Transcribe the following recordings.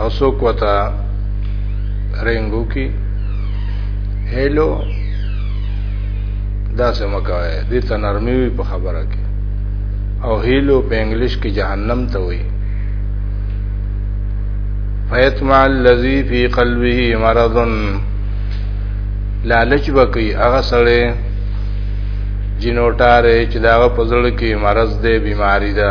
او څوک وته رنګو کی هلو دا سم کوي دې ته نرمي وي په خبره کې او هیلو په انګلیش کې جهنم ته وي فیتمع الذی فی قلبه مرض لالچ بکی هغه سره جنوټاره چې دا په زړه کې مرض دی بیماری ده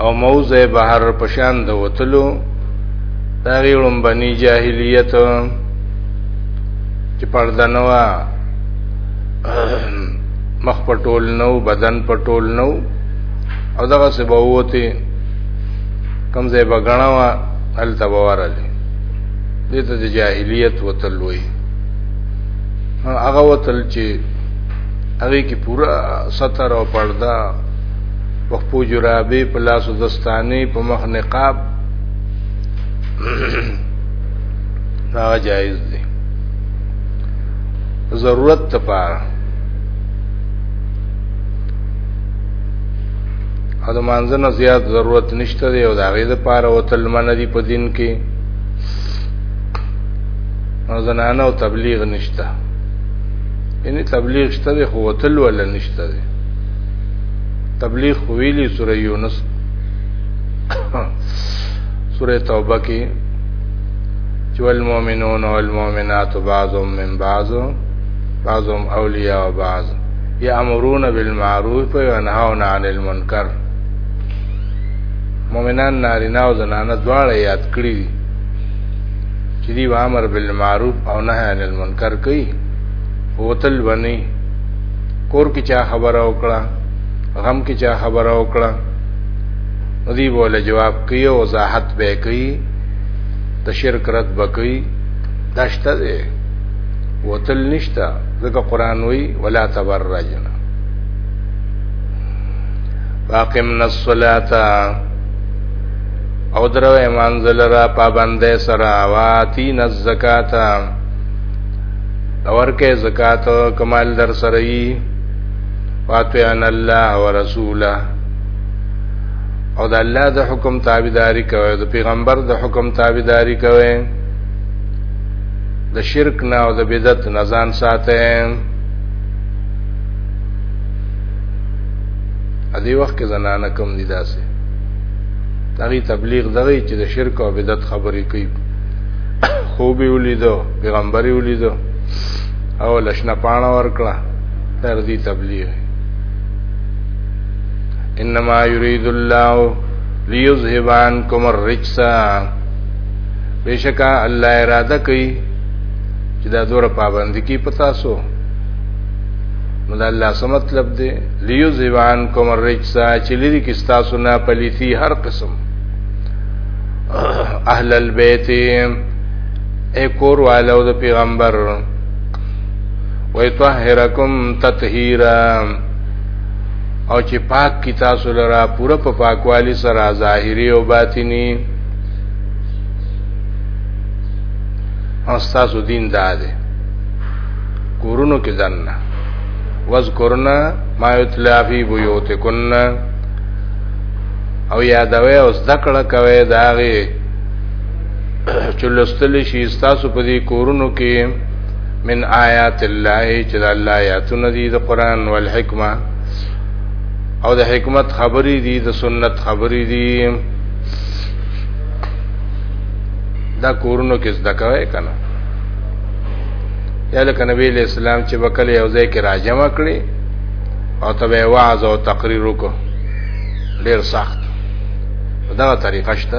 او موضع بهر پشان د وتلو دا غیړم بنی جاهلیت چې پرده نه وا مخ پټول نو بدن پټول نو او دغه سبا وته کم ځای بغنا وا هل تبوارلې دې ته د جاهلیت وتل وي هغه وتل چې هغه کې پورا ستر او پرده وخپو جرابې په لاسو دستانې په مخ نقاب دا جایز دی ضرورت لپاره او د مانځنه زیات ضرورت نشته دی او دا غي د پاره او تل من دی په دین کې او زنانه او تبلیغ نشته یعنی تبلیغ شته دی خو تل ولا نشته دی تبلیغ ویلی سوره یونس سوره توبه کې چې والمؤمنون والمؤمنات بعضهم من بعض بعضهم اولیاء بعض یامرون بالمعروف وینهون عن المنکر مؤمنان نارینه او زنانه دواړه یاد کړی دي چې دی امر بالمعروف او نهی عن المنکر کوي هوتل ونی کور کې چا خبره وکړه غم کې چا خبره وکړه نو دی بوله جواب کوي او وضاحت به کوي د شرک رد بکوي داشته دی وتل نشتا ځکه قران وی ولا تبرجنا واقمنا الصلاه او درو ایمان زلرا پابندې سره واتین الزکات ورکه زکات کمال در سره ای واطعن الله ورسوله او د الله د حکم تابعداري کوي د پیغمبر د حکم تابعداري کوي د شرک نه او د بدعت نه ځان ساتي ا دې وخت کې زنانه کم دي داسې دغه تبلیغ دغه چې د شرک او بدعت خبرې کوي خو به ولیدو پیغمبري ولیدو او لشنه پاڼه ورکړه تر دې تبلیغ انما یرید الله لیذهب عنکم الرجس بشکا الله اراده کوي چې دا دوره پابند کی پتا سو نو الله سم مطلب دی لیذهب عنکم الرجس چې لري کې تاسو نه پلیتی هر قسم اهل البیت اے کور والو د پیغمبر ويطهرکم تطهیرا او چې پاک کی تاسو لرا پوره په پاکوالی سره ظاهری او باطینی او تاسو دین داده کورونو کې ځنه واذکرنا ما یتلا فی بیوتکن او یادوي او ذکر کوي داغه چې لستل شي تاسو په دې کورونو کې من آیات الله چې د الله آیاتونه دي د قران او حکمت او د حکمت خبرې دي د سنت خبرې دي دا کورونو کې زده کوي کنه یا لکه نبی اسلام چې وکړي او ځای کې راجم کړي او تبه وعظ او تقریر وکړي ډیر سخت دا طریقه شته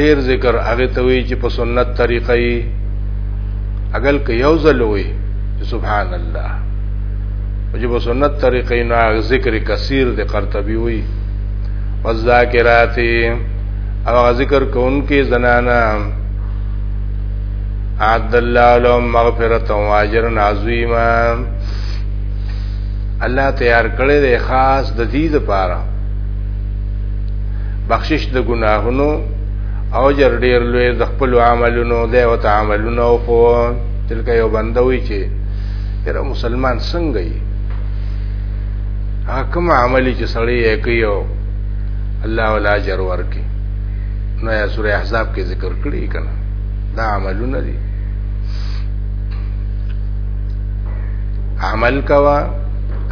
ډیر ذکر هغه ته وی چې په سنت طریقه یې اګل کې یو ځل وی سبحان الله چې په سنت طریقه یې نه ذکر کثیر د قرطبي وی والذاکرات او ذکر کوونکې زنانا عد الله لهم مغفرت و اجر عظیما الله تیار کړی دی خاص د دې لپاره بخشش د ګناهونو او جر ډیر لوی د خپل عملونو د او تعاملونو او خو تلک یو بندوي چې یره مسلمان څنګه یې حکم عملی چې سړی یې کوي الله ولا اجر ورکي نو یا سورہ احزاب کې ذکر کړی کنه دا عملونه دي عمل کوا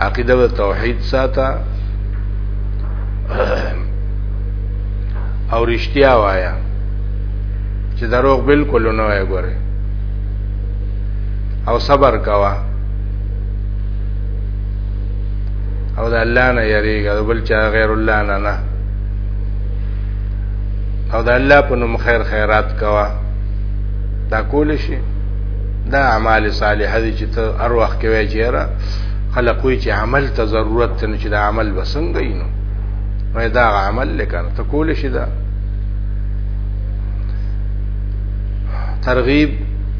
عقیده و توحید ساته او رښتیا وایا چې دروغ بالکل نه وای ګوره او صبر کوا او د الله نه یریږه د بل چا غیر الله نه نه او د الله په نوم خیر خیرات کوا دا کول شي دا اعمال صالحه دي چې ته هر وخت کې وایې چیرې خلک وایي چې عمل ته ضرورت دی نو چې دا عمل به څنګه وي نو وایي دا عمل دی که نه ته کولی شي دا ترغیب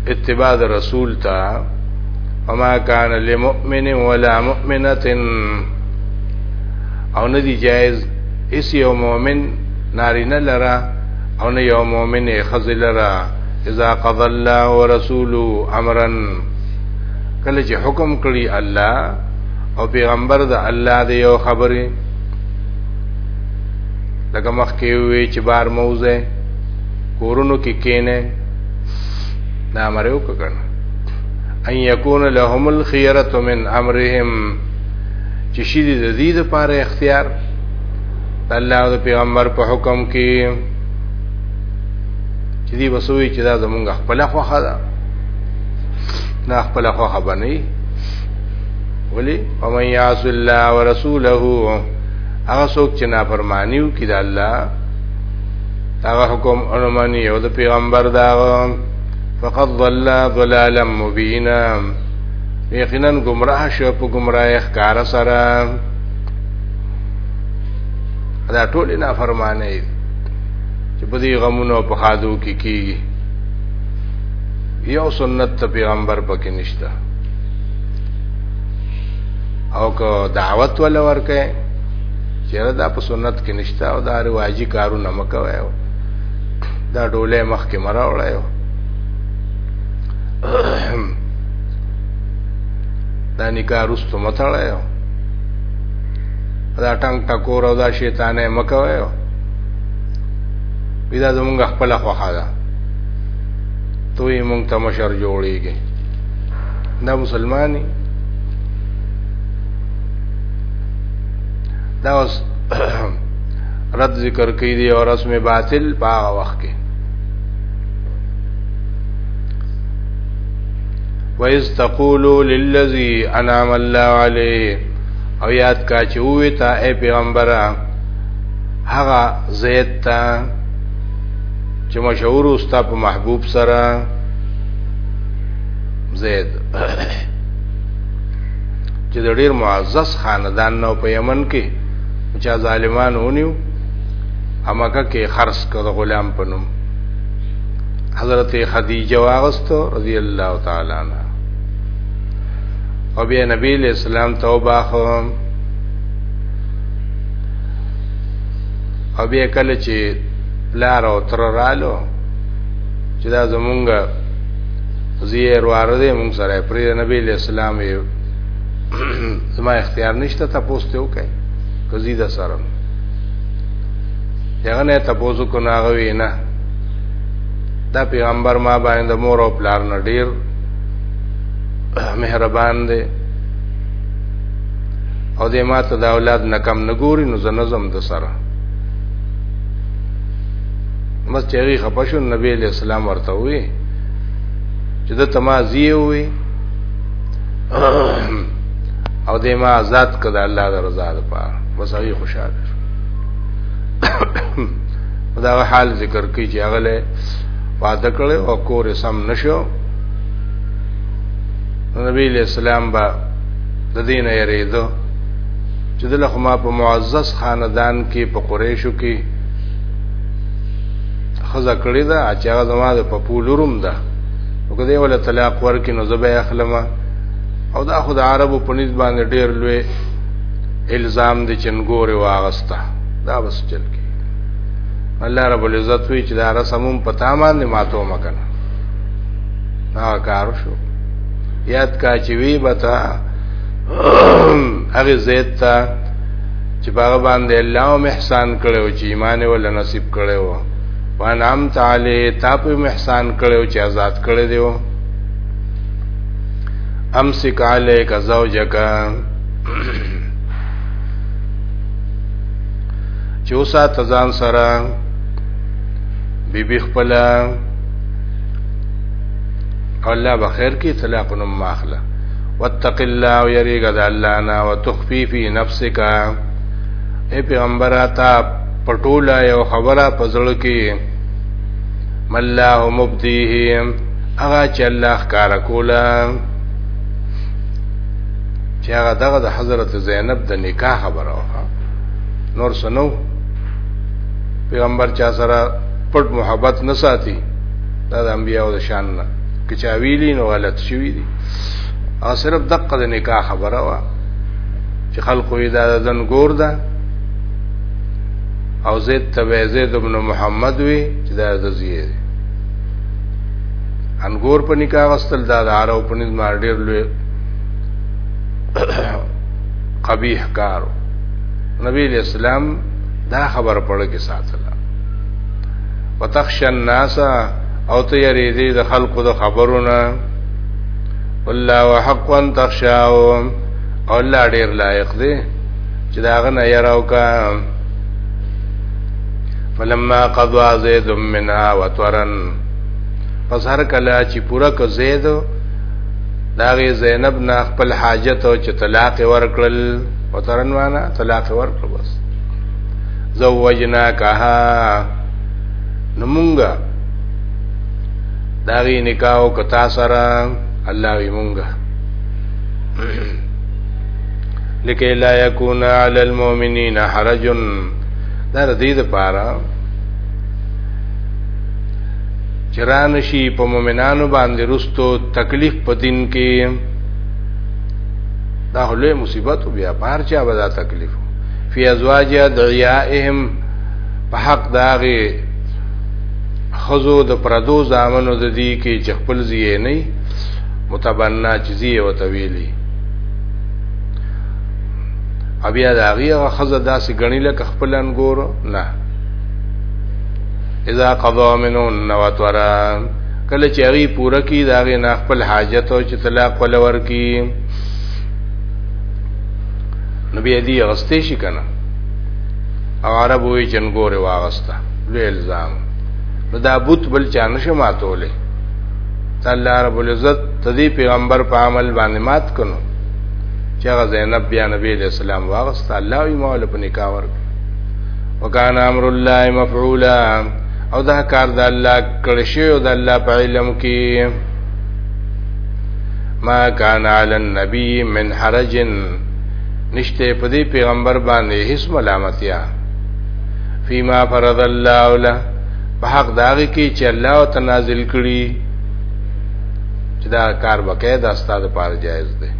اتباع د رسول ته وما كان لمؤمن ولا مؤمنه او نه دی جایز اس یو مؤمن نارینه لرا او نه یو مؤمن خزل لرا اذا قضى الله ورسوله امرا کله چې حکم کړی الله او پیغمبر د الله دی یو خبره لکه مخکې وی چې بار موزه کورونو کې کینه دا مریو کړه ان یکون لهم الخيره من امرهم چې شې د دې لپاره اختیار الله او پیغمبر په حکم کې چې دی وسوي چې دا زمونږ خپل خوخه ده دا خپل خو خبرني ولی ومن یعص الله ورسوله هغه څوک چې نافرمانیو کړي د الله هغه حکم انمانی او د پیغمبر دا فقد ضل ضلالا مبینا یقینا گمراه شو په گمراه ښکار سره دا ټول نه فرمانه چې په دې غمونو په خادو کې کیږي یو سنت ته پیغمبر پکې نشته او که دعوت ول ورکه چیرې دا په سنت کې نشته او دا رواجی کارونه مکوي دا ډوله مخ کې مراوړایو دا نکاح رستو متړایو دا ټنګ ټکور او دا شیطانې مکوي دا زمونږ خپل خوخه ده ته یې مونږ ته مشر جوړیږي دا مسلمانی دا اوس رد ذکر کوي دی او رسم باطل په وخت کې وَإِذْ تَقُولُوا لِلَّذِي أَنْعَمَ اللَّهُ عَلَيْهِ او یاد کا چې وې ته اے پیغمبره هغه زید ته چې مشهور استاد په محبوب سره زید چې د ډیر معزز خاندان نو په یمن کې چې ظالمان ونیو امکه کې خرص کړ غلام پنوم حضرت خدیجه واغستو رضی الله تعالی عنها او بیا نبی اسلام توبه خو او بیا کله چې پلار او تر رالو چې دا زمونږ زیر واره دی مونږ سره پرې نبی له اسلام یې زما اختیار نشته تاسو ته وکړئ کزي دا سره هغه نه تاسو کو ناغوي نه دا پیغمبر ما باندې مور او پلار نه ډیر مهربان دی او دې ما ته دا اولاد نکم نګوري نو زنزم د سره مس چېږي خپشو نبی علیہ السلام ورته وی چې د تمازی وی او د ما آزاد کړه الله د رضا لپاره بس هغه خوشاله شو دا حال ذکر کوي چې هغه له وعده کړي او کور سم نشو نبی علیہ السلام با د دین یریدو چې دله خو ما په معزز خاندان کې په قریشو کې خزه کړی دا چې هغه زما د پپولورم ده او کله یې ولا طلاق ورکې نو زبې اخلم او دا خو د عربو په نسبت باندې ډېر لوی الزام دي چنګوري واغستا دا بس چل کې الله رب العزت وی چې دا رسمم پتا باندې ماتو مکنه دا کار شو یاد کا چې وی بتا هغه زید ته چې باغ باندې الله او احسان کړو چې ایمان ول نصیب کړو وانام تعالی تا په احسان کړو چې آزاد کړو دیو امسک علیک زوجک چې اوسه تزان سره بیبي خپل الله بخیر کی طلاق نو ماخله واتق الله ويريګه د الله نه وتخفي في نفسك اي پیغمبر تا پټولا یو خبره پزړ کې ملاه مبديه هغه چې الله ښکارا کولا چې هغه دغه د حضرت زینب د نکاح خبره وکړه نور سنو پیغمبر چا سره پټ محبت نه ساتي دا د انبیانو د شان نه کچا ویلی نو غلط شوی دی او صرف دقه د نکاح خبره وا چې خلکو یې دا دن ګور ده او زید تبع زید ابن محمد وی چې دا د زیه انګور په نکاح غستل دا د عرب په نظم ډیر لوی قبیح کار نبی اسلام دا خبر پړه کې ساتله وتخشى الناس او ته یریدې د خلقو د خبرونه الله وحق ان تخشاو او الله ډیر لایق دی چې دا غنه یراو کا فلما قضا زید منها وترن پس هر کله چې پورا ک زید داغه زینب نه خپل حاجت او چې طلاق ورکړل وترن وانا طلاق ورکړ بس زوجنا کها نمونګه داغي نکاح او کتا سره الله وی مونږه لکه لا یکون علی المؤمنین حرج دا د دې لپاره چران شي په مؤمنانو باندې رستو تکلیف پدین کې دا هله مصیبت بیا بار چا ودا تکلیف فی ازواج دعیائهم په حق داغه خزو د پردو زامنو د دې کې چې خپل زیه نه متبنا چې زیه وتویلی بیا دا غیغه خزه داسې غنی لکه خپل انګور نه اذا قضا منون وترا کله چې هغه پوره کی دا غي نه خپل حاجت او چې طلاق ولور کی نبی دې غستې شي کنه او عرب وی جنګوره واغسته لوی الزام نو دا بوت بل چا نشه ماتوله الله رب العزت تدی پیغمبر په عمل باندې مات کړو چې هغه زینب بیا نبی علیہ السلام واغست الله یې مول په نکاح ورک وکانه امر الله مفعولا او دا کار د الله کړی شی او د الله په علم کې ما کان علی النبی من حرجن نشته په دې پیغمبر باندې هیڅ ملامتیا فيما فرض الله له په حق داږي کې چې الله او تنازل کړي چې دا کار وکړي دا ستاسو لپاره جایز دی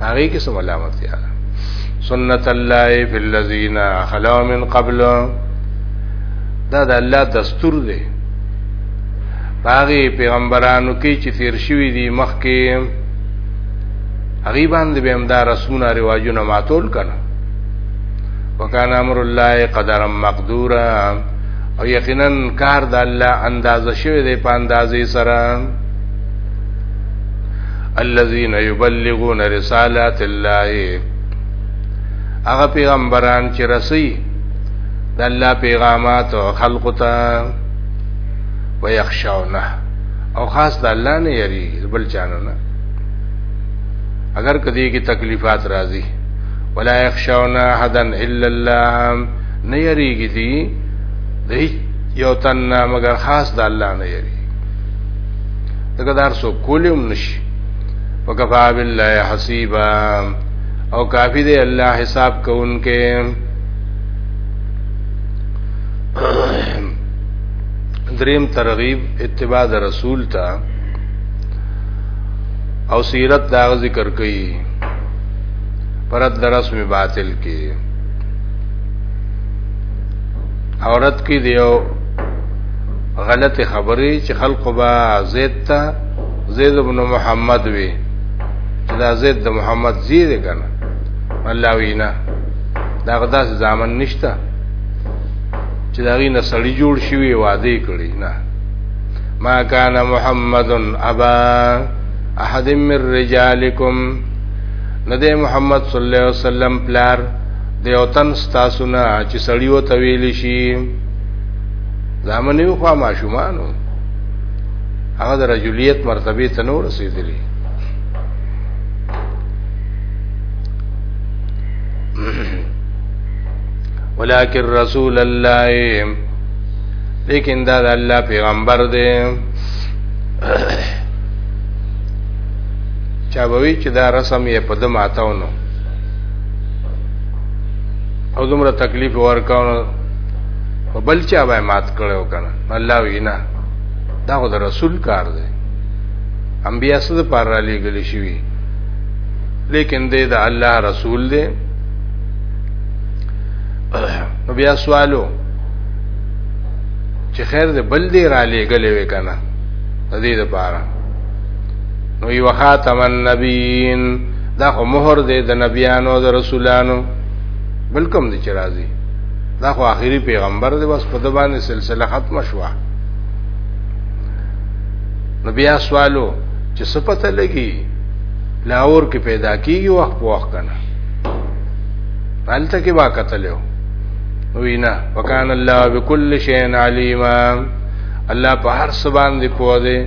هغه کې سم علامت یا سنت الله فی الذین خلو من قبل دا د الله دستور دی باغی پیغمبرانو کې چې تیر شوی دی مخکې غریبان دې به همدار رسمونه رواجونه ماتول کړه وکان امر الله قدرا مقدورا او یقینا کار د الله اندازه شوی دی په اندازې سره الذين يبلغون رسالات الله هغه پیغمبران چې رسي د الله پیغامات او خلق ته ويخشونه او خاص د الله نه یری بل چانه نه اگر کدی کی تکلیفات راځي ولا يخشون احدا الا الله نه یریږي دي د یو تن مگر خاص د الله نه یری دغه دار سو کولیوم نشي وکفا بالله حسیبا او کافی دی الله حساب کوونکې دریم ترغیب اتباع د رسول ته او سیرت دا ذکر کوي پرد رسم باطل کی عورت کی دیو غلط خبری چې خلق با زید تا زید ابن محمد وی چې دا زید د محمد زید کنه الله وینا دا غداس ځامن نشته چې دا غي نسړی جوړ شوی وعده کړی نه ما کان محمدن ابا احد من رجالکم نه دی محمد صلی الله علیه وسلم پلار د یو تن ستاسو نه چې سړی و تویل شي زامنیو خو ماشومانو هغه د رجولیت مرتبه ته نور رسیدلی ولكن رسول الله لیکن دا د الله پیغمبر دی چا به وی چې دا رسم یې په د ماتاو نو او دومره تکلیف ورکاونو په بل چا به مات کړو کنه الله وینا دا خو د رسول کار دی انبیا سره پر را لګل شي لیکن دې دا الله رسول دی نو بیا سوالو چې خیر دې بل دې را لګلې وکنه دې لپاره نو یو خاتم النبیین دا خو مہر دی د نبیانو د رسولانو بلکم دی چې راځي دا خو آخري پیغمبر دی بس په د باندې سلسله ختم شوه نو بیا سوالو چې سپته لګي لاور کې پیدا کیږي وخت په وخت کنه پالته کې با قتلو وینا وکانه الله بكل شیء علیما الله په هر څه باندې پوهه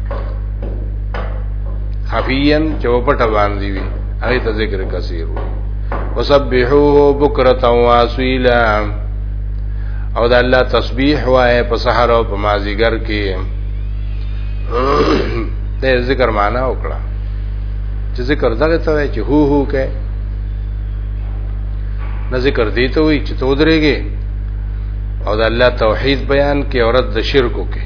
خفیان چې په پټه باندې وي هغه ته ذکر کثیر وي وسبحوه بکرة واسیلا او د الله تسبیح وای په سحر او په مازیګر کې ته ذکر معنا وکړه چې ذکر دغه ته وای چې هو هو کې نه ذکر دی ته وای چې تو درېږي او د الله توحید بیان کې عورت د شرکو کې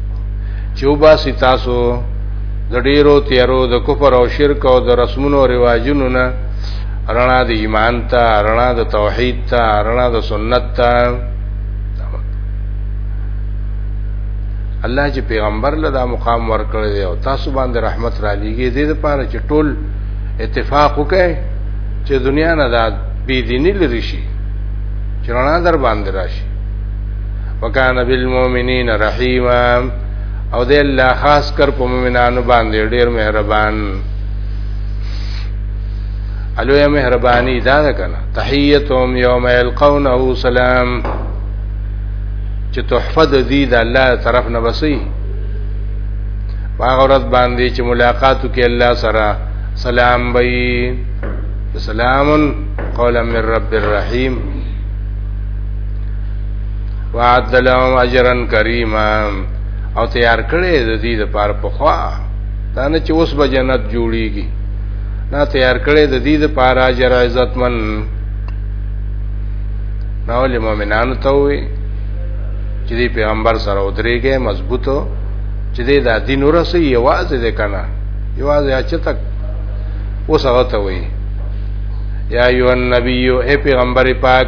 چې وباسي تاسو د ډیرو تیارو د کفر او شرک او د رسمونو او رواجونو نه رڼا د ایمان ته رڼا د توحید ته رڼا د سنت ته الله چې پیغمبر له دا مقام ورکړی دی او تاسو باندې رحمت را لېږي دې لپاره چې ټول اتفاق وکړي چې دنیا نه دا بی دینی لري شي چې رڼا در باندې راشي وکانه بالمؤمنین رحیما او دې الله خاص کر په مؤمنانو باندې ډیر مهربان الوی مهربانی دا ده کنه تحیتهم یوم یلقونه سلام چې تحفه د دې د الله طرف نه وسی هغه ورځ باندې چې ملاقاتو کې الله سره سلام وي سلام قولا من رب الرحیم وعد لهم اجرا کریما او تیار کړي د دې لپاره په خوا دا نه چې اوس به جنت جوړیږي نه تیار کړي د دې لپاره اجر عزتمن نو له مؤمنانو ته وي چې دی پیغمبر سره ودرېږي مضبوطو چې دی دا دین ورسې یوازې ده کنه یوازې اچته اوس هغه ته وي یا ایو النبی اے پیغمبر پاک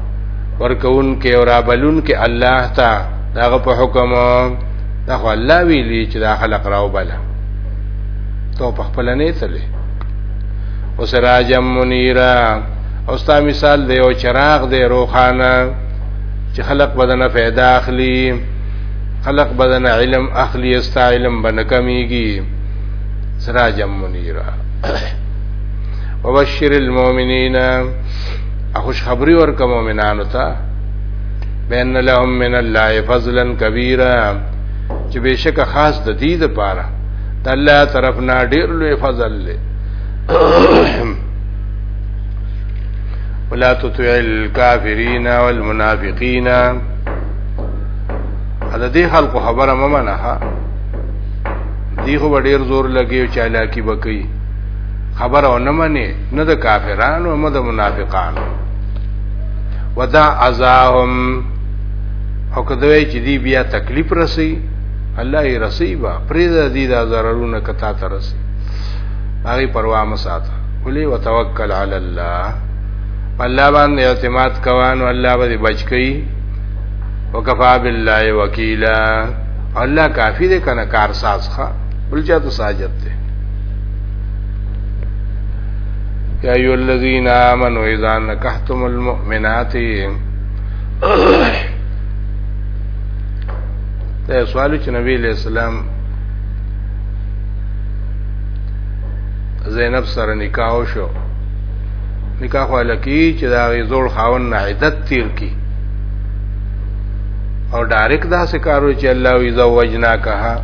ورکون کې او رابلون کې الله تا داغه په حکم دا خو الله ویلی چې دا خلق راو بلا تو په خپل نه تلې او سراجم منیرا او ستا مثال دی او چراغ دی روخانه چې خلق بدنه फायदा اخلي خلق بدنه علم اخلي استا علم بنه کمیږي سراجم منیرا وبشر المؤمنین خوشخبری ورکه مؤمنانو ته بین لهم من الله فضلا کبیرا چې بشک خاص د دې لپاره د الله طرف نه ډیر لوی فضل له ولا تطع الكافرين والمنافقين دا دې خلق خبره ممنه دی خو ډیر زور لګي چې علاقه بکی خبره ونه مني نه د کافرانو نه د منافقانو ودا عزاهم او کدوې چې دی بیا تکلیف رسی الله یې رسی با پرېز دې دا ضررونه کتا ته رسی هغه پروا م ساته ولي وتوکل علی الله الله باندې اعتماد کوانو الله به بچ کی وکفا بالله وکیلا الله کافی دې کنه کارساز ښا بل چا ته ساجت یا ایو الذین آمنو اذا نکحتم المؤمنات ته سوال چې نبی علیہ السلام زینب سره نکاح شو نکاح ولکی چې دا غي زوړ خاون نه عدت تیر کی او ډایرک دا سکارو چې الله وی زوجنا کها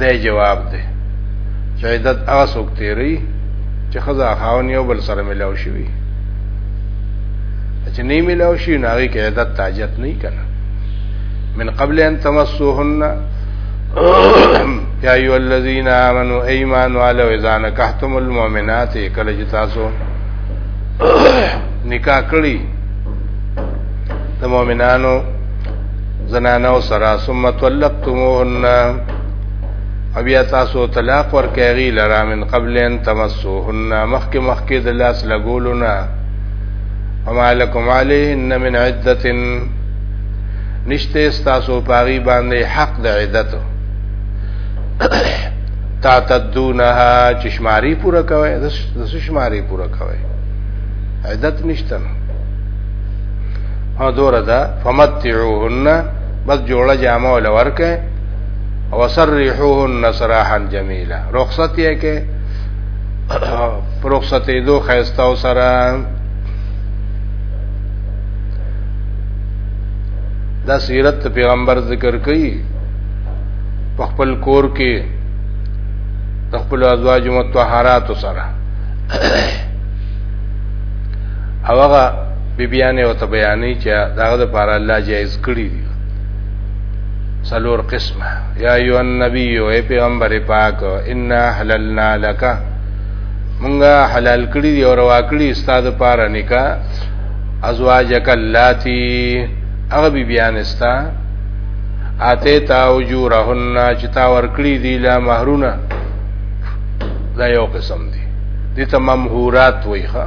دا جواب دی چې عدت هغه څوک تیری چې خزا خاون یو بل سره ملاو شي چې نه ملاو شي نه هغه کې عدت تاجت نه کنا من قبل ان تمسوهن یا ایو الذین آمنوا ایمان والو اذا نکحتم المؤمنات کله چې تاسو نکاح کړی د مؤمنانو زنانو سره ثم طلقتموهن او بیا تاسو طلاق ورکړئ غي لرا من قبل ان تمسوهن مخک مخک د لاس لګولنا وما لكم عليهن من عده نشته تاسو پاغي باندې حق د عدت تا تدونها چشماری پورا کوي د شماری پورا کوي عدت نشته او دوره ده فمتعوهن بس جوړه جامه ول ورکه او سرحوهن سراحا جميلا رخصت یې کې رخصت یې دوه خيستا او سره دا سیرت پیغمبر ذکر کړي په خپل کور کې د خپل ازواج متطهرات سره هغه بیبیانې او تبیانې چې داغه د پاره الله جایز کړی دي سلور قسمه یا ایو النبی او پیغمبر پاک ان حللنا لك مونږه حلال کړی دی او روا کړی استاد پاره نکاح ازواجک اللاتی هغه بیبیان استا اته تا وجورهن چې تا ورکړي دي لا مہرونه دا یو قسم دي دي تمام هورات وایخه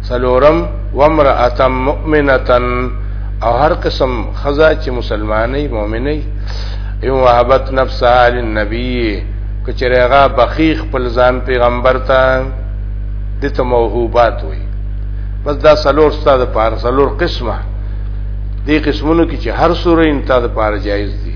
څلورم، وامرأة مؤمنة او هر قسم ښځه چې مسلمانه مؤمنه ان وهبت نفسها للنبي که چېرې هغه بخښي خپل ځان پیغمبر ته دې ته موهوبات وایي بس دا څلور ستا د پاره څلور قسمه دې قسمونو کې چې هر سوره ان تا د پاره جایز دي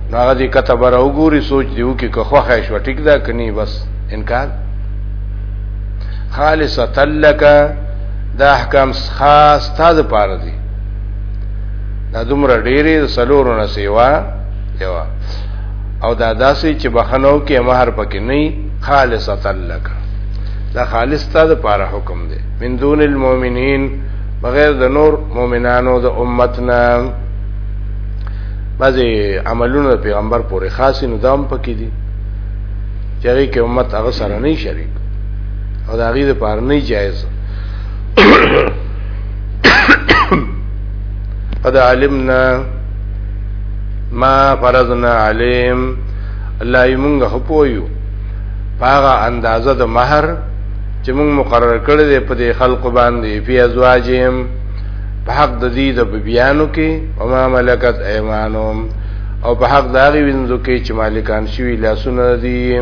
هغه دې کته بر او ګوري سوچ دیو کې که خوخه شو ټیک دا کني بس انکار خالصه تلک دا احکام خاص تاد پاره دي دا دومره ډېری سلورو نه سیوا دیوا او دا داسې چې بخنو کې مہر پکې نه خالصه تلک دا خالص تاد پاره حکم دی من دون المؤمنین بغیر د نور مؤمنانو د امتنا بعضی عملونه پیغمبر پورې خاص نو دام پکې دي چې هغه کې امت هغه سره نه شریک او دا غي د پار نه جایز قد علمنا ما فرضنا علیم الله یې مونږ هپویو پاغه اندازه د مہر چې مونږ مقرر کړی دی په دې خلق باندې فی ازواجهم په حق د دې د بیانو کې او ما ملکت ایمانهم او په حق دا غي وینځو کې چې مالکان شوی لاسونه دي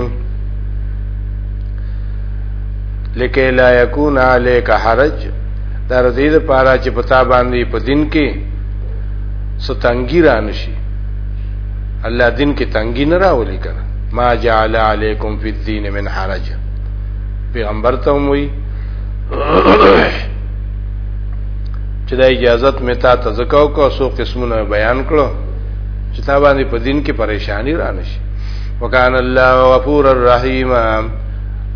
لکه لا یکون علیک حرج در دې لپاره چې پتا باندې په دین کې ستنګی رانشي الله دین کې تنګی نه راولي کنه ما جعل علیکم فی الدین من حرج پیغمبر ته وی چې دا اجازت مې تا ته زکاو کو سو قسمونه بیان کړو چې تا باندې په دین کې پریشانی را نشي وکان الله غفور الرحیم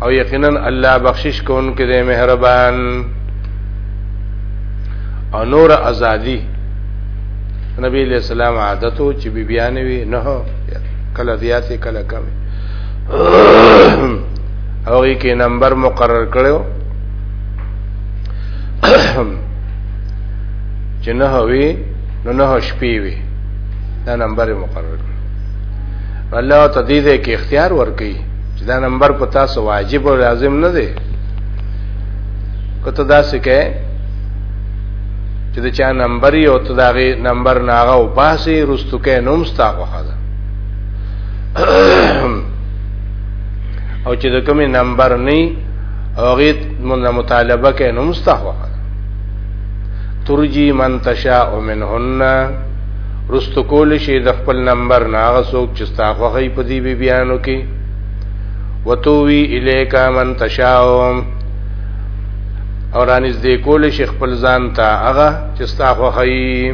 او یقینا الله بخشش کوونکی دی مهربان او نور ازادي نبی علیہ السلام عادتو چې بی بیانې وي نه کله زیاتې کله کم هغه کې نمبر مقرر کړو چې نه وي نو نه شپې وي دا نمبر مقرر الله تعالی دې کې اختیار ورکړي چې دا نمبر په تاسو واجب او لازم نه دی کته دا سکه چې دا چا نمبر یو ته داغه نمبر ناغه او پاسې رستو کې نوم ستا خوخه ده او چې د کومې نمبر نه او غیت من مطالبه کې نو مستحق ترجی من تشاء منهن رست کول شي د خپل نمبر نه هغه څوک چې ستا خوښي په دې بی بیانو کې وتوی الیک من تشاء او رانیز دې کول شي خپل ځان ته هغه چې ستا خوښي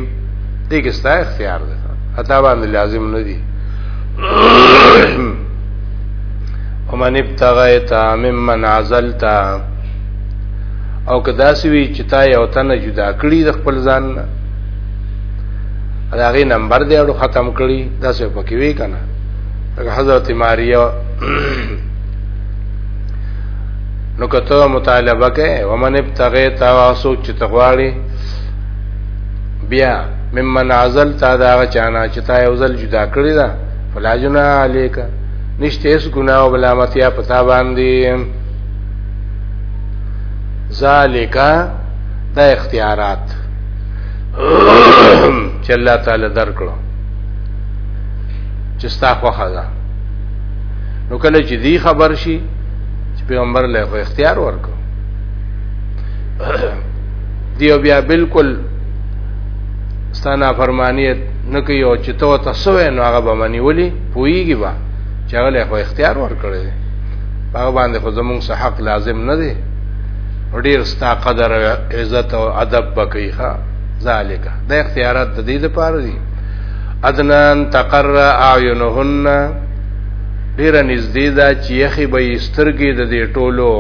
دې کې ستا اختیار ده حتی باندې لازم نه دی ومن ابتغیت ممن عزلت او که داسې وي چې تا یو تنه جدا کړي د خپل ځان نه هغه نمبر دی اړو ختم کړي داسې پکې وی کنه حضرت ماریا نو کته مطالبه کوي ومن ابتغیت واسو چې تغواړي بیا ممن عزلت دا چانا چې تا یو ځل جدا کړی دا فلا جنا علیکا نشته اس ګناه او ملامتیا پتا باندې ذالیکا د اختیارات چې الله تعالی درکړو چې ستا خوخه ده نو کله چې دی خبر شي چې پیغمبر له خو اختیار ورکو دیو بیا بالکل ستانه فرمانیت نکي او چې تو تاسو نو هغه به منی ولي پویږي با چې هغه له خو اختیار ورکړي هغه باندې خو زموږ څه حق لازم نه دی ډیر ستا قدر او عزت او ادب بکی ښا ذالک د اختیارات د دې لپاره دي ادنان تقر اعینهن ډیر نږدې دا چې یخي به سترګې د دې ټولو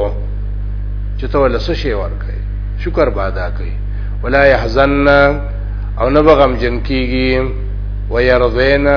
چې ته ولسه شي ورکړي شکر بادا کوي ولا يحزن او نبغم جن کیږي ويرضینا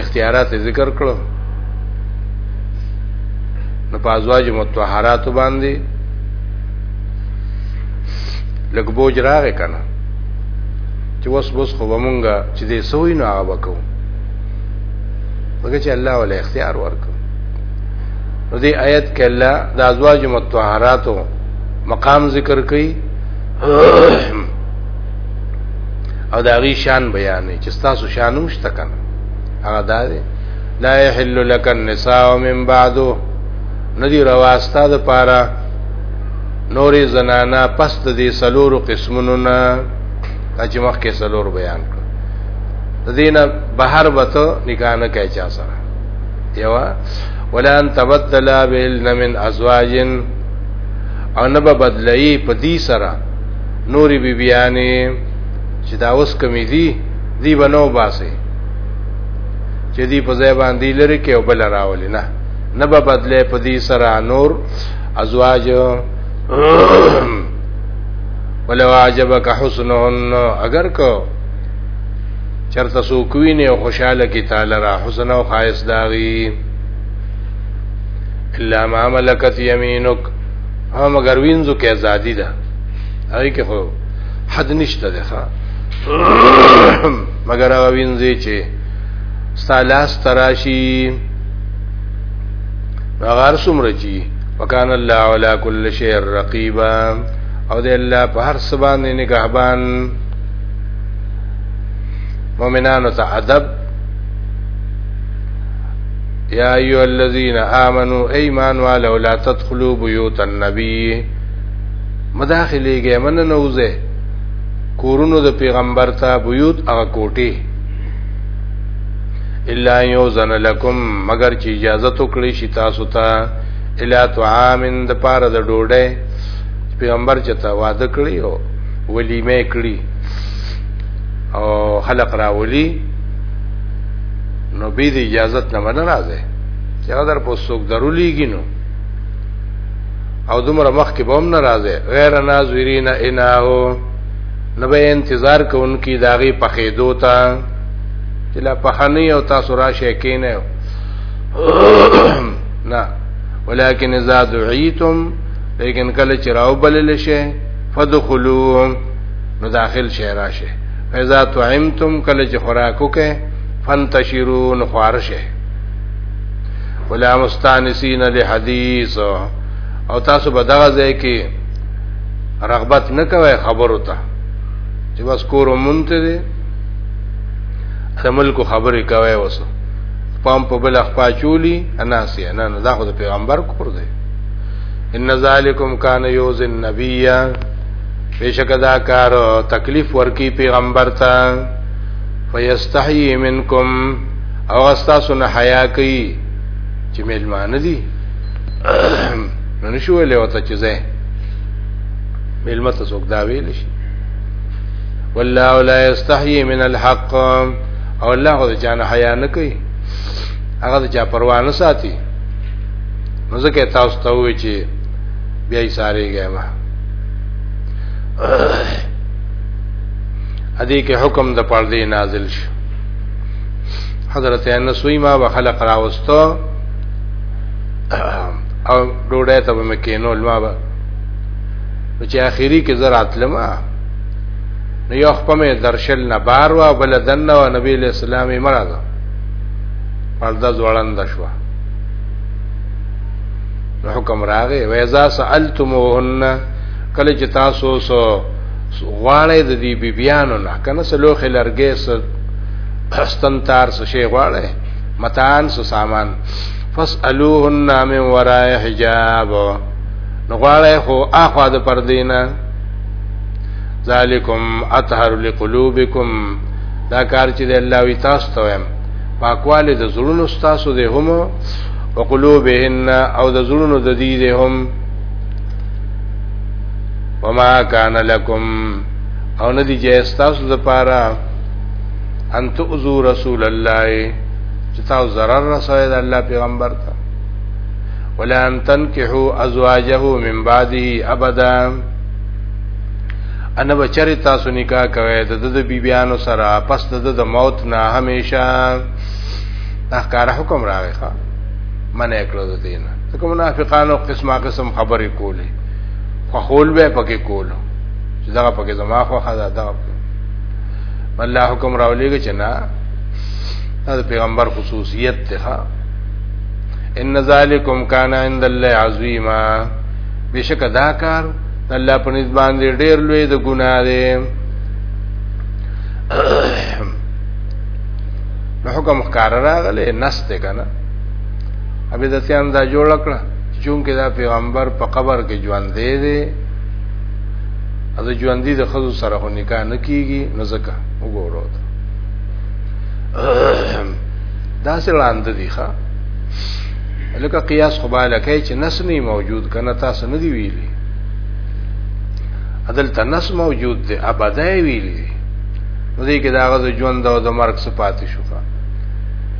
اختیارات ذکر کړو نو په ازواج متطهرات باندې لګ بوج راغې کنه چې وس بوس خو ومونګه چې دې سوې نه هغه وکاو وګه چې الله ول اختیار ورکړ نو دې آیت کې الله د ازواج متطهراتو مقام ذکر کړي او دا غي شان بیانې چې تاسو شان مشته کنه هغه دا دی لا يحل لك النساء من بعد ندی رواستا د پاره نورې زنانا پس د دې سلورو قسمونو نه چې مخکې سلور بیان کړ د دینه بهر وته نکاح نه کوي چا سره یوا ولان تبدل بهلن من ازواجن او نه بدلای په دې سره نوري بیبیانې چې دا اوس کمی دي دی بنو باسي چې دی په ځای باندې لري کې او بل راولي نه نه به بدله په دې سره نور ازواج ولو عجبک حسنهن اگر کو چرته سوکوی نه خوشاله کی تعالی را حسن او خاص داغي الا ما ملکت یمینک او مگر وینځو کې ازادي ده هغه کې خو حد نشته ده ښا مگر هغه وینځي چې سالاس تراشی غار سمره چی وکانه الله علی کل شیء رقیبا او د الله په هر څه باندې نگهبان مؤمنانو ته ادب یا ایو الذین آمنو ایمان والو لا تدخلوا بیوت النبی مداخله گئے من نوزه کورونو د پیغمبر ته بیوت هغه کوټي الا یوزن لکم مگر چې اجازه تو کړی شي تاسو ته الا طعام د پاره د ډوډۍ پیغمبر چې ته واده کړی او ولیمه کړی او خلق راولي نو به دې اجازه نه باندې راځي چې غدر په سوق درولېږي نو او دومره مخ کې به هم نه راځي غیر ناظرین اناه نو به انتظار کوونکی داغي پخې دوتا چې لا پخنی او تاسو راشه کینې نه ولكن اذا دعيتم لیکن کله چې راو بلل شي فدخلوا نو داخل شي راشه فاذا طعمتم کله چې خوراکو کې فانتشروا نخوارشه ولا مستانسین لحدیث او تاسو به دغه ځای کې رغبت نه کوي خبرو ته چې بس کور مونته دي د ملک خبرې کوي وسو پام په بل اخپا چولی اناسی نه نه دا خو د پیغمبر کور دی ان ذالکم کان یوز النبی بشک دا کار تکلیف ورکی پیغمبر ته فیستحیی منکم او غستاسو نه حیا کوي چې میلمانه دي نو نشو ویلې وته چې زه میلمه ته څوک دا ویل شي والله لا یستحیی من الحق او الله خو ځان حیا نه کوي هغه د چا پروا نه ساتي نو ځکه تاسو ته وی چې بیا یې ساري ګما ادي کې حکم د پردې نازل شو حضرت انس وی ما به خلق راوستو او ډوډۍ ته به مکینو لما به چې اخیری کې زرات لما نو یو خپل مې درشل نه بار وا بل دنه او نبی له اسلامي مراد پرده ځوړند شو نو حکم راغی وایذا سالتموهن کله چې تاسو سو غواړی د دی بیبیانو نه کنه څه لوخې لرګې څه استن تار څه شی غواړی متان څه سامان فسالوهن من وراء حجاب نو غواړی خو اخوا د پردینه ذالکم اطهر لقلوبکم دا کار چې د الله وی تاسو ته وایم پاکواله د زړونو تاسو د هم او قلوبهن او د زړونو د دې هم وما کان لکم او ندی جایز تاسو د پاره ان تؤذو رسول الله چې تاسو zarar رسوي د الله پیغمبر ته ولا ان تنكحوا ازواجه من بعده ابدا ان بچری تاسو نکاح کوي د د بیبيانو سره پس د د موت نه هميشه تخکار حکم راغی ښا من اکلو د دینه ځکه منافقانو قسمه قسم خبرې کولې فخول به پکې کولو چې دا پکې زما خو خدا دا الله حکم راولېږي چې نه دا پیغمبر خصوصیت ته ان ذالکم کان عند الله عظیما بشک دا کار الله په نسبت باندې ډېر لوی د ګناه دی نو حکم ښکار راغله نسته کنه ابي د سیان دا جوړ کړه چون کې دا پیغمبر په قبر کې ژوند دی دی از ژوند دي د خزو سره هو نکاح نه کیږي نو زکه وګورو دا سره لاند دي ښا لکه قیاس خو بالا کوي چې نس نه موجود کنه تاسو نه دی ویلي عدل تنس موجود دی ابدای ویلي نو دې کې دا غزو ژوند او د مرګ صفات شوفه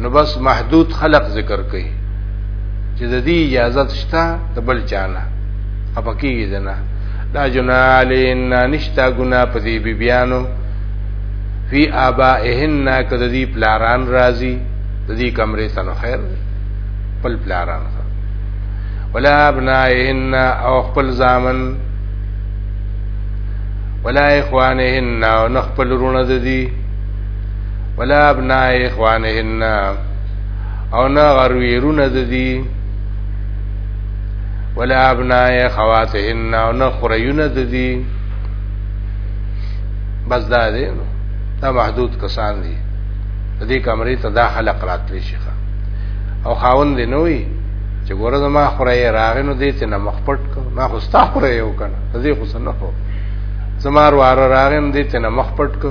نو بس محدود خلق ذکر کوي چې د دې اجازه شته د بل چانه اپکیږي دنه لا جنا علین نشتا ګنا په دې بی بیانو فی آبائهن کده دی پلاران راضی د دې کمرې ته نو خیر خپل پلاران ولا ابنائهن او خپل زامن ولا اخوانهن او خپل رونه د دې ولا ابناء اخوانهن او نه غرویرونه د دي ولا ابناء خواتهن او نه خریونه د دي بس دا دی نو دا محدود کسان دي د دې کمرې ته دا خلق راتلی شي او خاون دی نو وي چې ګوره زما خورای راغې نو دې ته نه مخ پټ کو ما خو ستا خورای یو کنه زه خو سنه خو زما واره راغې نو دې ته نه مخ پټ کو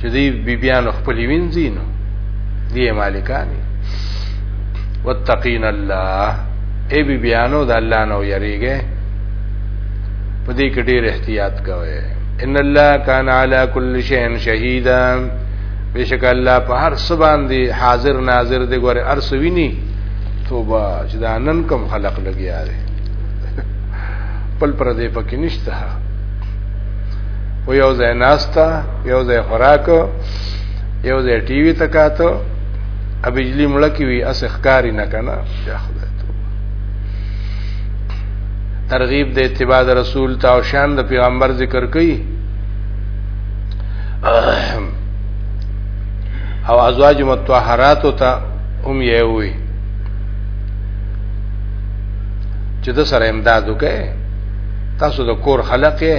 چې دی بیبیانو خپل وینځي نو دی مالکانی واتقین الله ای بیبیانو د الله نو یریږي په دې کې ډېر احتیاط کوئ ان الله کان علی کل شیء شهیدا بشک الله په هر څه باندې حاضر ناظر دی ګوره ارس ویني توبه چې دا نن کوم خلق لګیا دی پل پر دې پکې نشته و یو ځای ناستا یو ځای خوراک یو ځای ټي وي تکاتو ا بجلی ملکی وی اس اخکاری نه کنه یا خدای ته ترغیب د اتباع رسول تا او شان د پیغمبر ذکر کړي او ازواج متطهرات ته هم یې وی چې د سره امداد وکړي تاسو د کور خلق یې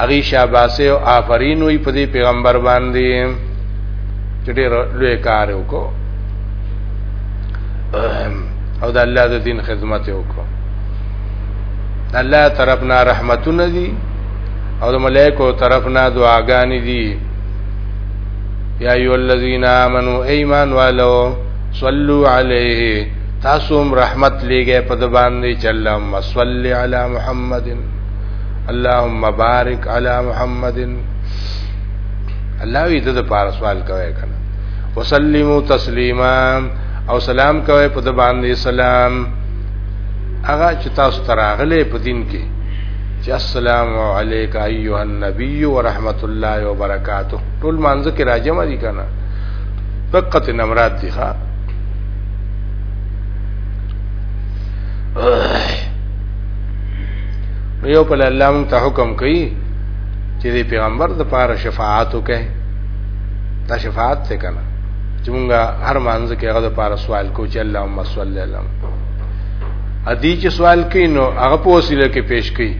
هغه شاباسه او آفرین وي په دې پیغمبر باندې چې ډېر لوی کار وکړو او د الله د دین خدمت وکړو الله طرفنا رحمتونه دي او د ملائکو طرفنا دعاګانې دي یا ایو الذین آمنو ایمان والو صلو علیه تاسو رحمت لګه په د باندې چلم صلی علی محمدن اللهم بارک علی محمد الله وی د پار سوال کوي کنه وسلمو تسلیما او سلام کوي په د باندې سلام هغه چې تاسو تراغله په دین کې چې السلام علیک ایها النبی ورحمت الله وبرکاته ټول مانځ کې راځم دي کنه فقط نمرات دي ښا نو یو په الله مون ته حکم کوي چې د پیغمبر د پاره شفاعت وکړي دا شفاعت څه کنه چې مونږه هر مانځ کې هغه د پاره سوال کو چې اللهم صل علی ادي چې سوال کوي نو هغه په وسیله کې پیش کوي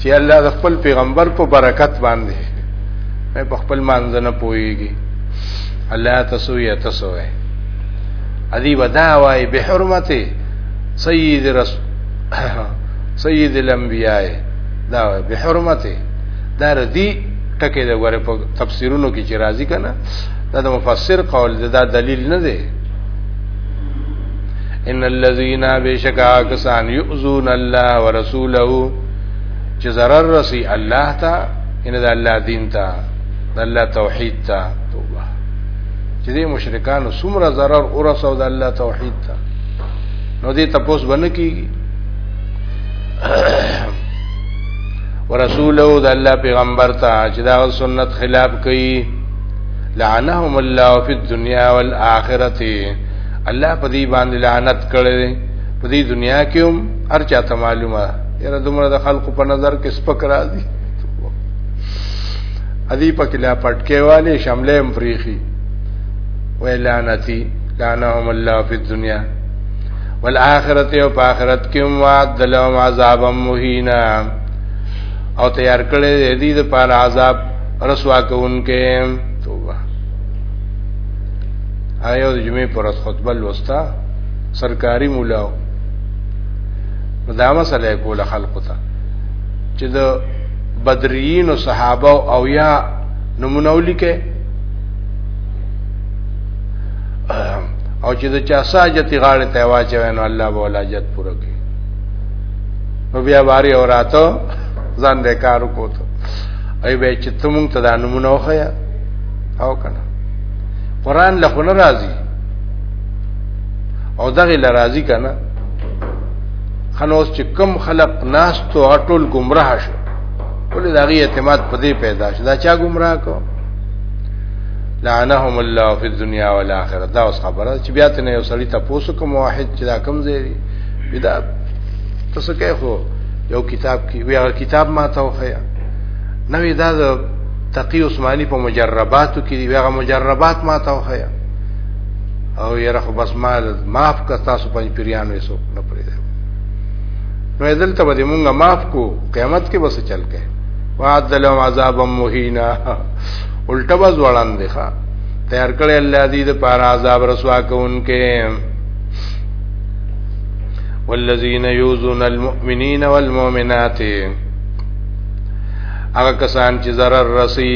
چې الله د خپل پیغمبر په برکت باندې مې په خپل مانځ نه پويږي الله تسویه تسویه ادي ودا وای به حرمت سید رسول سید الانبیاء دا به حرمته دا ردی ټکه د غره په تفسیرونو کې چې راځي کنه دا د مفسر قول دا دلیل نه دی ان الذين بشکا کسان يؤذون الله ورسوله چې zarar رسی الله ته ان د الله دین ته د الله توحید ته توبه چې دې مشرکان سمره zarar ورسو د الله توحید ته نو دې تپوس باندې کیږي ورسوله د الله پیغمبر ته چې دا سنت خلاف کوي لعنهم الله فی الدنیا والآخرة الله په دې باندې لعنت کړي په دې دنیا کې هم هر چا ته معلومه یره دومره د خلکو په نظر کې سپک راځي ادي په کلا پټکې والے شملې مفریخي ویلانتی لعنهم الله فی الدنیا والآخرت او په آخرت کې وعد لهم عذاب مهینا او تیار کړی دی د پاره عذاب رسوا کوونکې توبه آیا د جمعې پر خطبه لوستا سرکاري مولاو دا مسله کوله خلقو ته چې د بدرین او صحابه او یا نمونه ولیکه او چې د چا ساجت غاړه ته واچوي نو الله به ولاجت پوره کوي نو بیا واری اوراته ځان دې کار وکړو ای به چې ته مونږ ته دا نمونه وخیا او کنه قران له خو ناراضي او دغه لراضي کنه خنوس چې کم خلق ناس تو اټول گمراه شو ولې دغه اعتماد پدې پیدا شو دا چا گمراه کو لعنهم الله فی الدنیا والآخرة دا اوس خبره چې بیا ته نه یو سړی تاسو کوم واحد چې دا کم ځای دی بدا تاسو کې خو یو کتاب کې ویغه کتاب ما ته وخیا نوې دا تقی عثماني په مجرباتو کې دی ویغه مجربات ما ته وخیا او یره خو بس ما معاف کا تاسو پنځ پیرانو یې سو نه پرې ده نو دل ته به مونږه معاف کو قیامت کې بس چل کې وعد لهم عذابا مهینا الټه به ځوړان دی ښا تیار کړی الله دې د پاره عذاب رسوا کوونکې والذین یوزون المؤمنین والمؤمنات هغه کسان چې zarar رسی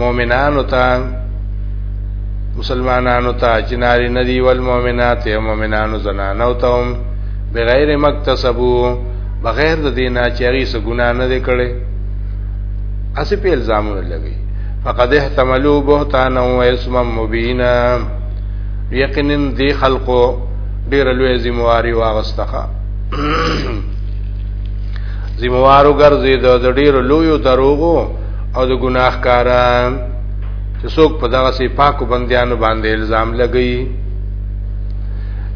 مؤمنانو ته مسلمانانو ته چې ناری ندی والمؤمنات او مؤمنانو زنانو ته هم بغیر مکتسبو بغیر د دینه چې هغه څه ګناه نه کړي اسی په الزامونه لګي فقد احتملوا بهتانا و اسما مبینا یقینا دی خلقو ډیر لوی ذمہواری واغستخه ذمہوارو ګرځي د ډیر لوی دروغو او د ګناهکاران چې څوک په دغه سي پاکو بندیانو باندې الزام لګي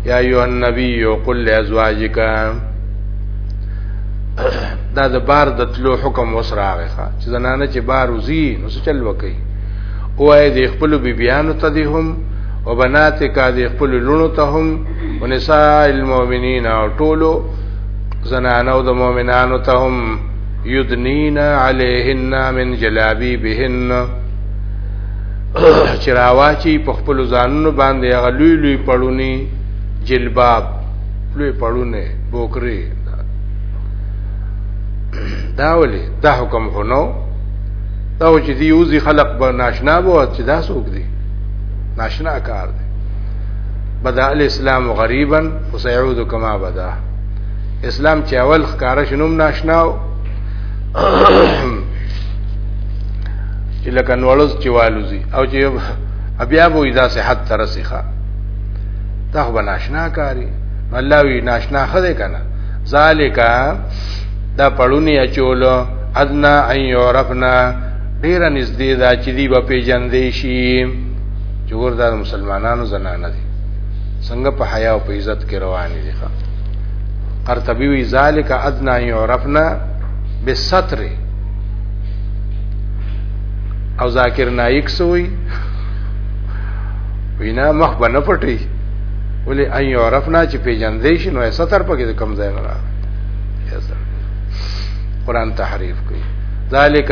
یا ایو النبی قل لازواجک دا د بار د تلو حکم وسره هغه چې زنانه چې بار وزي نو څه چل وکي او اې د خپل بیبيانو ته دي هم او بنات کا د خپل لونو ته هم ونساء المؤمنین او ټولو زنانه او د مؤمنانو ته هم یدنین علیهن من جلابی بهن چراواچی په خپل ځانونو باندې غلوی لوی پړونی جلباب لوی پړونه بوکری دا ولې دا حکم خو نو دا چې دی یوزي خلق به ناشنا بو چې دا سوق دی ناشنا کار دی بدا الاسلام غریبا وسيعود کما بدا اسلام چې اول ښکارا شنوم ناشناو چې لکه نوړز چې والوزي او چې بیا به اذا صحت ترسخه دا خو ناشنا کاری الله وی ناشنا خده کنه ذالک دا پړونی اچولو ادنا ان یورفنا ډیر نږدې دا چې دی په پیجندې شي جوړ دا مسلمانانو زنانه دي څنګه په حیا او په عزت کې روان دي ښا قرطبی وی ذالک ادنا ان یورفنا بالستر او ذاکر نایک سوی وینا مخ بنه پټي ولې ان يعرفنا چې پیجندې شي نو ستر پکې کم ځای نه راځي قرآن تحریف کوي ذالک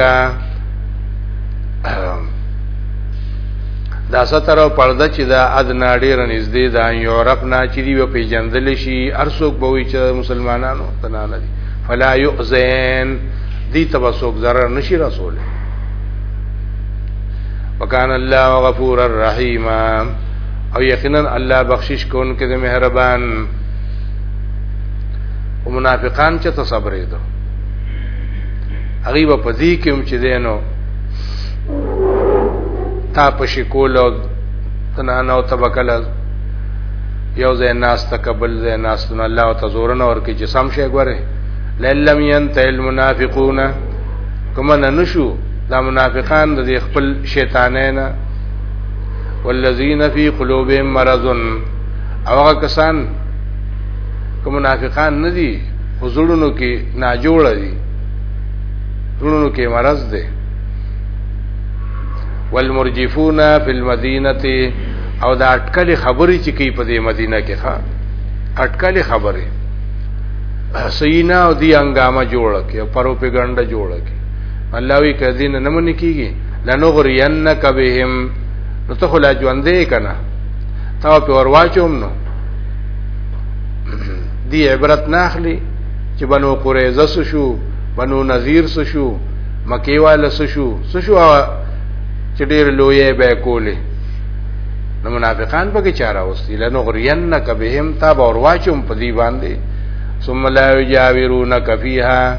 دا ستر او پرده چې دا ادنا ډیر نږدې دا یورپ نه چې دی په جندل شي ارسوک به وي چې مسلمانانو تنا نه دي فلا یؤذین دی تبسوک zarar نشي رسول وکانه الله غفور الرحیم او یقینا الله بخشش کوونکی دی مهربان او منافقان چې ته صبرې دو هغه په دې کې هم چې دینو تا په شکول او تنانه او تبکل یو ځای ناس تکبل ځای ناس نو الله او تزورن اور کې جسم شي غره لئلم ينت المنافقون کما نشو دا منافقان د خپل شیطانانه والذین فی قلوبهم مرض او هغه کسان کوم منافقان نه دي حضورونو کې ناجوړ دي زړونو کې مرض دي والمرجفون فی المدینه او دا اٹکل خبرې چې کوي په دې مدینه کې ښا اٹکل خبرې سینا او دی انګامه جوړه کې پروپاګاندا جوړه کې الله وی کدی نه منې کیږي لنغرینک بهم نو ته خلا ژوندې کنه تا په ورواچوم نو دی عبرت ناخلی چې بنو قریظه سو شو بنو نذیر سو شو مکی والا سو شو سو شو چې ډیر لوی به کولې نو منافقان پکې چاره اوسې لنغرینک بهم تا ورواچوم په دی باندې ثم لا یجاورونک فیها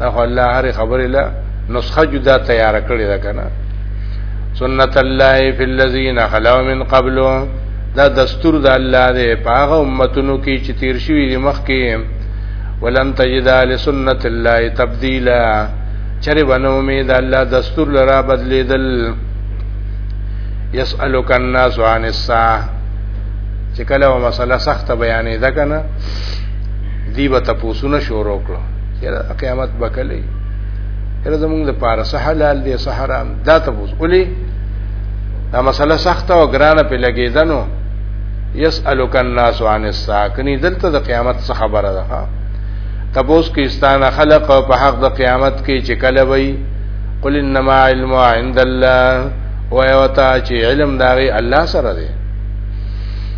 دا خو الله هر خبره لا نسخه جدا تیار کړی دا کنه سنت الله فی الذین خلو من قبل دا دستور د الله دی پاغه امتونو کې چې تیر شوی دی مخ کې ولن تجد لسنت الله تبدیلا چرې بنو می د الله دستور لرا بدلیدل یسالک الناس عن الساعه چې کله مسله سخت بیانې ده کنه دی به تاسو نه شروع کړو چې قیامت بکلې هر زمونږ د پاره صح حلال دی صح حرام دا تاسو ولي دا مسله سخته او ګرانه په لګیدنو یسالک الناس عن الساعه کني دلته د قیامت څخه خبره ده تبوس کې استانه خلق په حق د قیامت کې چې کله وي قل انما علم عند الله ويوتا چې علم داغي الله سره دی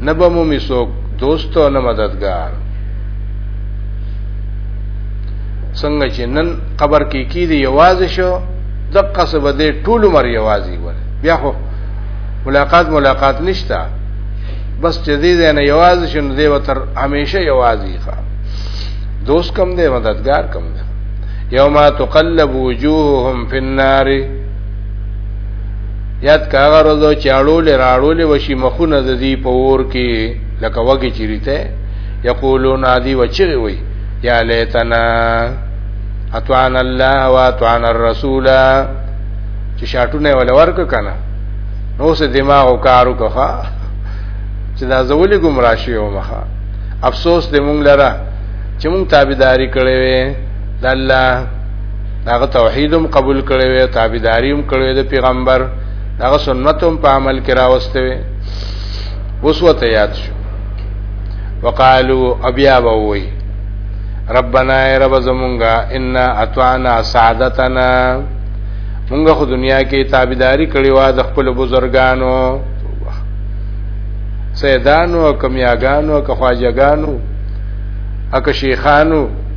نه به مو می څوک دوست او نه مددگار څنګه چې نن قبر کې کی دی یوازې شو د قصب دې ټول مر یوازې ول بیا خو ملاقات ملاقات نشتا بس چې دې نه یوازې شنو دی وتر همیشه یوازې ښه دوست کم دی مددگار کم دی یوم تقلب وجوههم فی النار یاد که هغه ورځ چې اړولې راړولې وشي مخونه د دوی په اور کې لکه وږی چې ریته یقولون عادي و چغې وي یا لیتنا اطعن الله و اطعن الرسول چې شاټونه ولا ورک کنه نو سه دماغ او کارو کخه چې دا زولې گمراه شي او مخه افسوس دې مونږ لره چې مونږ تابعداري کړې وې د الله داغه توحیدم قبول کړي وي تابعداریم کړي د پیغمبر داغه سنتم په عمل کې راوستي وي وسوت یاد شو وقالو ابیا بووی ربنا ای رب زمونږه ان اتوانا سعادتنا مونږه خو دنیا کې تابعداري کړي وا د خپل بزرګانو سیدانو کمیاګانو کخواجګانو اک شیخانو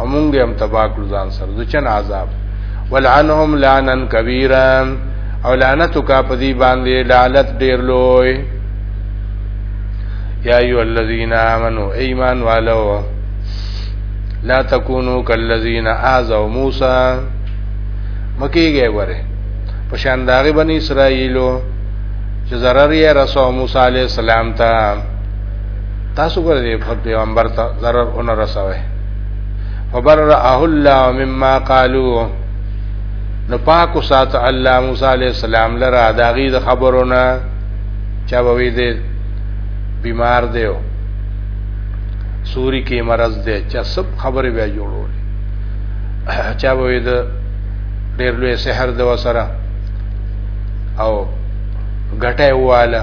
همونګ هم تبا کړ ځان سره د چن عذاب ولعنهم لعنا کبیرا او لعنت کا پدی باندې لعنت ډیر لوی یا ایو الذین آمنو ایمان والو لا تکونو کالذین آذوا موسی مکیږي وره پشان داغه بنی اسرائیلو چې zarar یې رسول موسی علی السلام ته تاسو ګره دې خپل پیغمبر ته ضرر اون رسوي فبرأه الله مما قالوا نو پاک سات الله موسی عليه السلام لره داغي د خبرونه چا وې دې بیمار دیو سوري کې مرض دی چا سب خبره بیا جوړول چا وې دې ډېر لوی سحر د وسره او غټه واله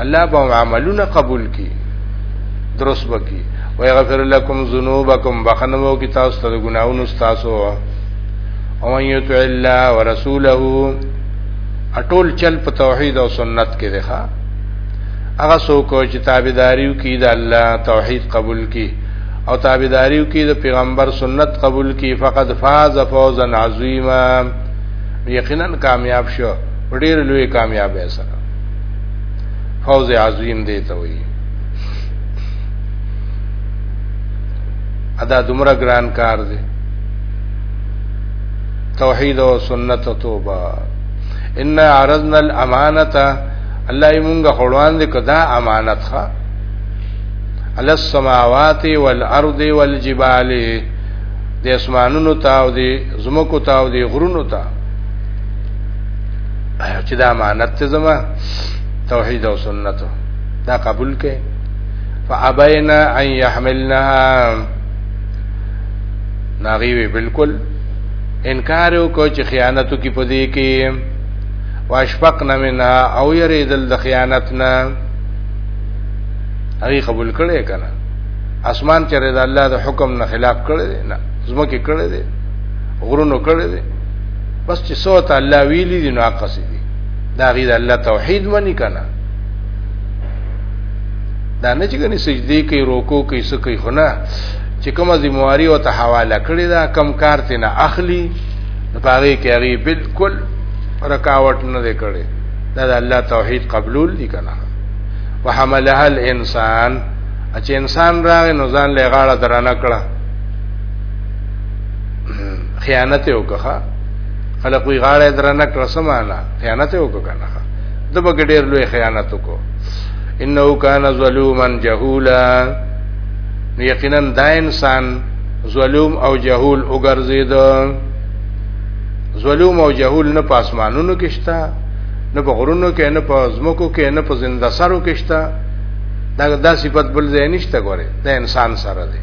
الله به عملونه قبول کی درست وکي ويغفر لكم ذنوبكم بخنمو کی تاسو ته ګناہوں تاسو او من یطع الله ورسوله اټول چل په توحید او سنت کې ده هغه څوک چې تابعداریو کی د الله توحید قبول کی او تابعداریو کی د پیغمبر سنت قبول کی فقد فاز فوزا عظیما یقینا کامیاب شو ډیر لوی کامیاب ہے سره فوز عظیم دی ته وی ادا دومره ګران کار دی توحید او سنت توبه ان عرضنا الامانه الله یې مونږه خړوان دي کدا امانت ښا علی السماوات والارض والجبال د اسمانونو ته او د زمکو ته او د غرونو ته چې دا امانت ته زما توحید او سنت دا قبول کړي فابینا ان يحملنها ناغي بالکل انکار وکړو چې خیانت کی پدې کې واشفقنا منها او یریدل د خیانت نه هغه قبول کړي کنه اسمان چې د الله د حکم نه خلاف کړي نه زمکه کړي دي غرونو کړي دي بس چې صوت الله ویلی دي نو حق دي دا غیر الله توحید منی کنه دا نه چې کني سجدي کوي روکو کوي سکه خونه چې کومه ذمہواری او ته حواله کړی دا کم کار ته نه اخلي نو پاره کې هغه بالکل رکاوټ نه دی کړی دا د الله توحید قبول دي کنه وحملها الانسان چې انسان راغی نو ځان له غاړه درنه کړه خیانت وکړه خلک وی غاړه درنه کړسمانه خیانت وکړه نه د بغډیر لوی خیانت وکړه انه کان ظلوما جهولا یقینا دا انسان ظلم او جهول وګرځید ظلم او جهول نه پاسمانونو کې شته نه په غرونو کې نه په زمکو کې نه په زنده سرو کې شته دا دا صفت بل ځای نشته ګوره دا انسان سره دی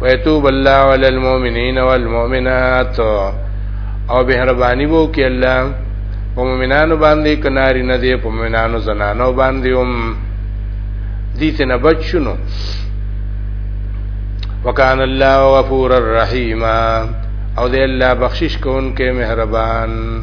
ويتوب الله على المؤمنين والمؤمنات او مهرباني وو کې الله په مؤمنانو باندې کناري نه دی په مؤمنانو زنانو باندې هم دي ته نه بچونو وکان الله غفور الرحیم او دې الله بخشش کوونکې مهربان